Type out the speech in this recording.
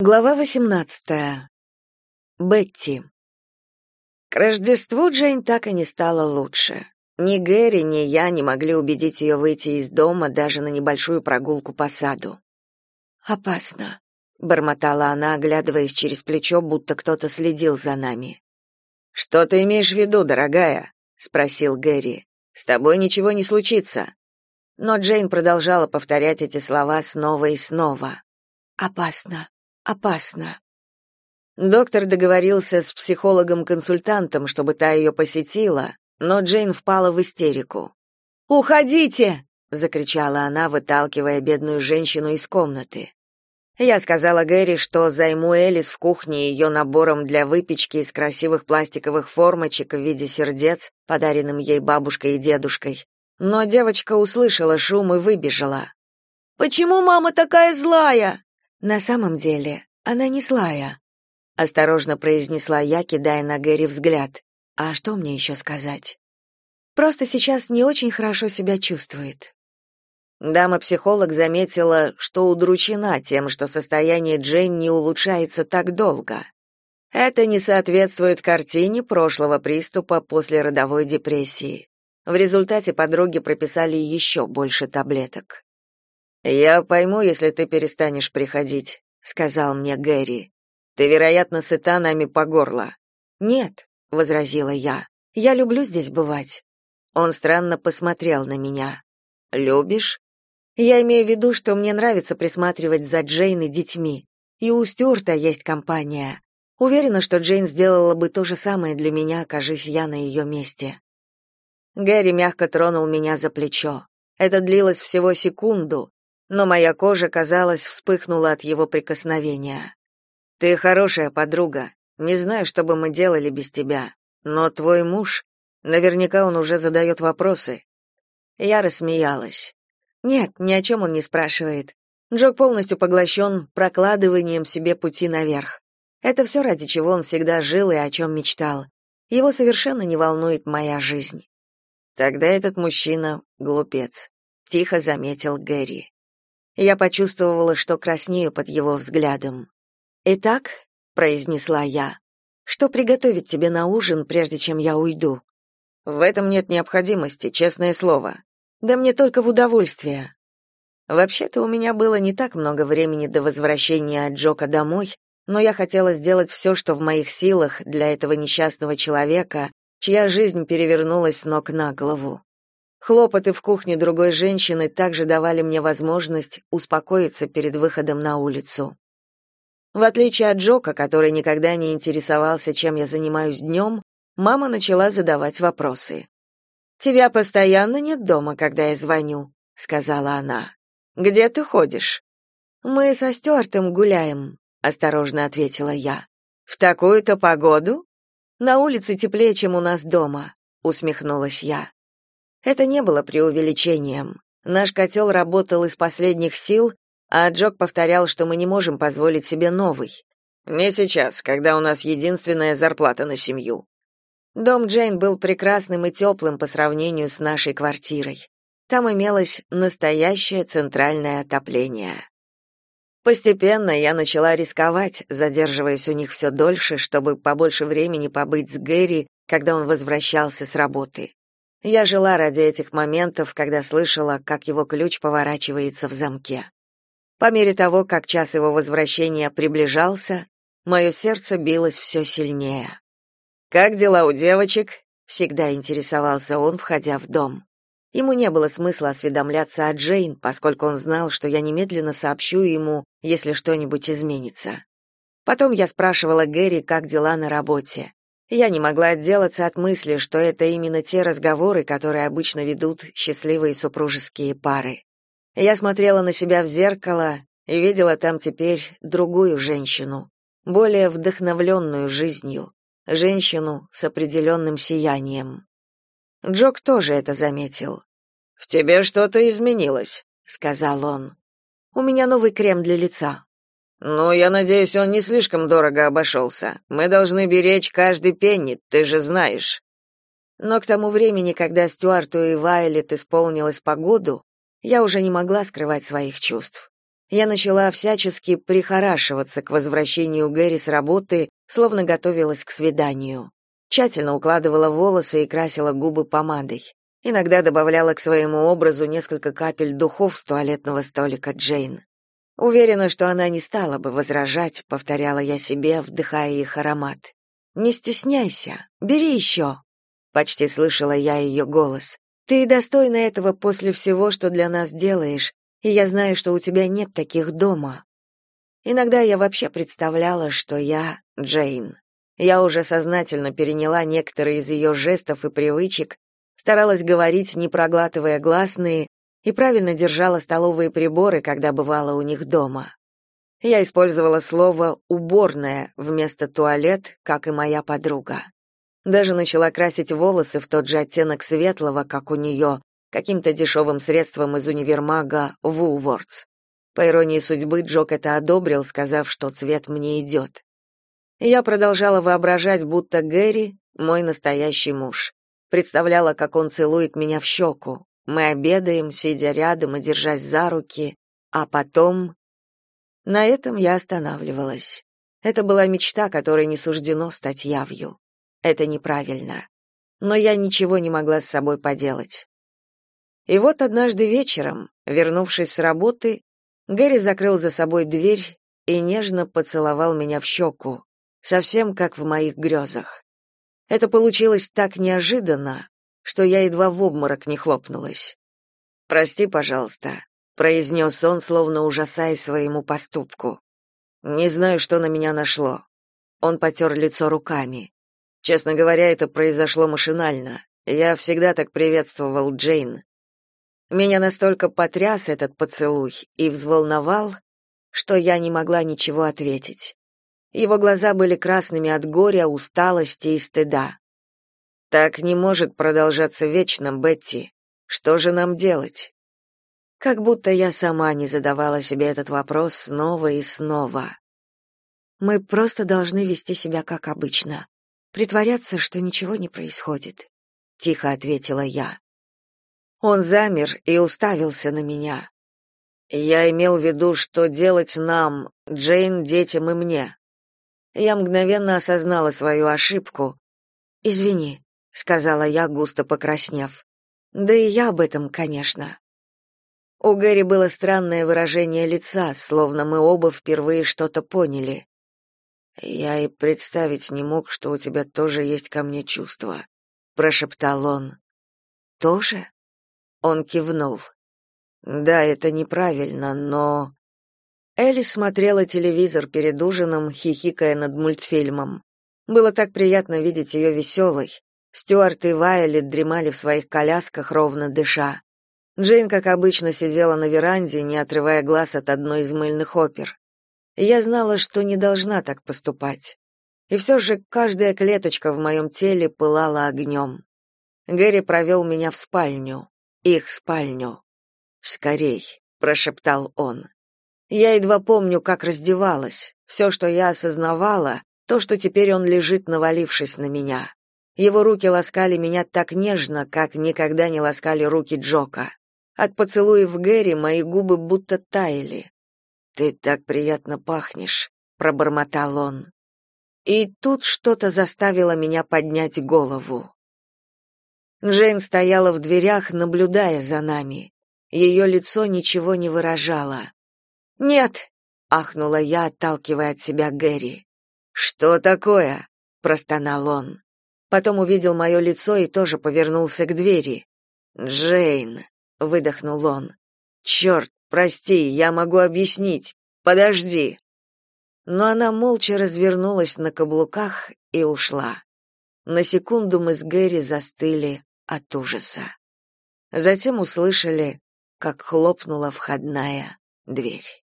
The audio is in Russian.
Глава 18. Бетти. К Рождеству Джейн так и не стала лучше. Ни Гэри, ни я не могли убедить ее выйти из дома даже на небольшую прогулку по саду. «Опасно», — бормотала она, оглядываясь через плечо, будто кто-то следил за нами. «Что ты имеешь в виду, дорогая?» — спросил Гэри. «С тобой ничего не случится». Но Джейн продолжала повторять эти слова снова и снова. «Опасно, опасно. Доктор договорился с психологом-консультантом, чтобы та ее посетила, но Джейн впала в истерику. «Уходите!» — закричала она, выталкивая бедную женщину из комнаты. Я сказала Гэри, что займу Элис в кухне ее набором для выпечки из красивых пластиковых формочек в виде сердец, подаренным ей бабушкой и дедушкой. Но девочка услышала шум и выбежала. «Почему мама такая злая?» На самом деле, она не злая, осторожно произнесла я, кидая на Гэри взгляд. А что мне еще сказать? Просто сейчас не очень хорошо себя чувствует. Дама-психолог заметила, что удручена тем, что состояние Джейн не улучшается так долго. Это не соответствует картине прошлого приступа после родовой депрессии. В результате подруги прописали еще больше таблеток. Я пойму, если ты перестанешь приходить, сказал мне Гэри. Ты, вероятно, сыта нами по горло. Нет, возразила я. Я люблю здесь бывать. Он странно посмотрел на меня. Любишь? Я имею в виду, что мне нравится присматривать за Джейн и детьми. И у Стюарта есть компания. Уверена, что Джейн сделала бы то же самое для меня, окажись я на ее месте. Гэри мягко тронул меня за плечо. Это длилось всего секунду, но моя кожа, казалось, вспыхнула от его прикосновения. Ты хорошая подруга. Не знаю, что бы мы делали без тебя, но твой муж, наверняка он уже задает вопросы. Я рассмеялась. Нет, ни о чем он не спрашивает. Джок полностью поглощен прокладыванием себе пути наверх. Это все, ради чего он всегда жил и о чем мечтал. Его совершенно не волнует моя жизнь. Тогда этот мужчина глупец, тихо заметил Гэри. Я почувствовала, что краснею под его взглядом. «Итак», — произнесла я, — «что приготовить тебе на ужин, прежде чем я уйду?» «В этом нет необходимости, честное слово. Да мне только в удовольствие». Вообще-то у меня было не так много времени до возвращения Джока домой, но я хотела сделать все, что в моих силах для этого несчастного человека, чья жизнь перевернулась с ног на голову. Хлопоты в кухне другой женщины также давали мне возможность успокоиться перед выходом на улицу. В отличие от Джока, который никогда не интересовался, чем я занимаюсь днем, мама начала задавать вопросы. «Тебя постоянно нет дома, когда я звоню», — сказала она. «Где ты ходишь?» «Мы со Стюартом гуляем», — осторожно ответила я. «В такую-то погоду?» «На улице теплее, чем у нас дома», — усмехнулась я. Это не было преувеличением. Наш котел работал из последних сил, а Джок повторял, что мы не можем позволить себе новый. Не сейчас, когда у нас единственная зарплата на семью. Дом Джейн был прекрасным и теплым по сравнению с нашей квартирой. Там имелось настоящее центральное отопление. Постепенно я начала рисковать, задерживаясь у них все дольше, чтобы побольше времени побыть с Гэри, когда он возвращался с работы. Я жила ради этих моментов, когда слышала, как его ключ поворачивается в замке. По мере того, как час его возвращения приближался, мое сердце билось все сильнее. «Как дела у девочек?» — всегда интересовался он, входя в дом. Ему не было смысла осведомляться о Джейн, поскольку он знал, что я немедленно сообщу ему, если что-нибудь изменится. Потом я спрашивала Гэри, как дела на работе. Я не могла отделаться от мысли, что это именно те разговоры, которые обычно ведут счастливые супружеские пары. Я смотрела на себя в зеркало и видела там теперь другую женщину, более вдохновленную жизнью, женщину с определенным сиянием. Джок тоже это заметил. «В тебе что-то изменилось», — сказал он. «У меня новый крем для лица», «Ну, я надеюсь, он не слишком дорого обошелся. Мы должны беречь каждый пенни, ты же знаешь». Но к тому времени, когда Стюарту и Вайлет исполнилось погоду, я уже не могла скрывать своих чувств. Я начала всячески прихорашиваться к возвращению Гэри с работы, словно готовилась к свиданию. Тщательно укладывала волосы и красила губы помадой. Иногда добавляла к своему образу несколько капель духов с туалетного столика Джейн. Уверена, что она не стала бы возражать, повторяла я себе, вдыхая их аромат. Не стесняйся, бери еще!» Почти слышала я ее голос. Ты достойна этого после всего, что для нас делаешь, и я знаю, что у тебя нет таких дома. Иногда я вообще представляла, что я Джейн. Я уже сознательно переняла некоторые из ее жестов и привычек, старалась говорить, не проглатывая гласные, и правильно держала столовые приборы, когда бывала у них дома. Я использовала слово «уборная» вместо «туалет», как и моя подруга. Даже начала красить волосы в тот же оттенок светлого, как у нее, каким-то дешевым средством из универмага Woolworths. По иронии судьбы, Джок это одобрил, сказав, что цвет мне идет. Я продолжала воображать, будто Гэри — мой настоящий муж. Представляла, как он целует меня в щеку. Мы обедаем, сидя рядом и держась за руки, а потом... На этом я останавливалась. Это была мечта, которой не суждено стать явью. Это неправильно. Но я ничего не могла с собой поделать. И вот однажды вечером, вернувшись с работы, Гэри закрыл за собой дверь и нежно поцеловал меня в щеку, совсем как в моих грезах. Это получилось так неожиданно, что я едва в обморок не хлопнулась. «Прости, пожалуйста», — произнес он, словно ужасаясь своему поступку. «Не знаю, что на меня нашло». Он потер лицо руками. Честно говоря, это произошло машинально. Я всегда так приветствовал Джейн. Меня настолько потряс этот поцелуй и взволновал, что я не могла ничего ответить. Его глаза были красными от горя, усталости и стыда. Так не может продолжаться вечно, Бетти. Что же нам делать? Как будто я сама не задавала себе этот вопрос снова и снова. Мы просто должны вести себя как обычно, притворяться, что ничего не происходит, тихо ответила я. Он замер и уставился на меня. Я имел в виду, что делать нам, Джейн, детям и мне. Я мгновенно осознала свою ошибку. Извини, сказала я, густо покраснев. Да и я об этом, конечно. У Гэри было странное выражение лица, словно мы оба впервые что-то поняли. Я и представить не мог, что у тебя тоже есть ко мне чувства, прошептал он. Тоже? Он кивнул. Да, это неправильно, но Элли смотрела телевизор перед ужином, хихикая над мультфильмом. Было так приятно видеть ее веселой. Стюарт и Вайолет дремали в своих колясках, ровно дыша. Джейн, как обычно, сидела на веранде, не отрывая глаз от одной из мыльных опер. Я знала, что не должна так поступать. И все же каждая клеточка в моем теле пылала огнем. Гэри провел меня в спальню, их спальню. «Скорей», — прошептал он. Я едва помню, как раздевалась. Все, что я осознавала, то, что теперь он лежит, навалившись на меня. Его руки ласкали меня так нежно, как никогда не ласкали руки Джока. От поцелуев Гэри мои губы будто таяли. Ты так приятно пахнешь, пробормотал он. И тут что-то заставило меня поднять голову. Джейн стояла в дверях, наблюдая за нами. Ее лицо ничего не выражало. "Нет", ахнула я, отталкивая от себя Гэри. "Что такое?" простонал он. Потом увидел мое лицо и тоже повернулся к двери. "Джейн", выдохнул он. «Черт, Прости, я могу объяснить. Подожди. Но она молча развернулась на каблуках и ушла. На секунду мы с Гэри застыли от ужаса. Затем услышали, как хлопнула входная дверь.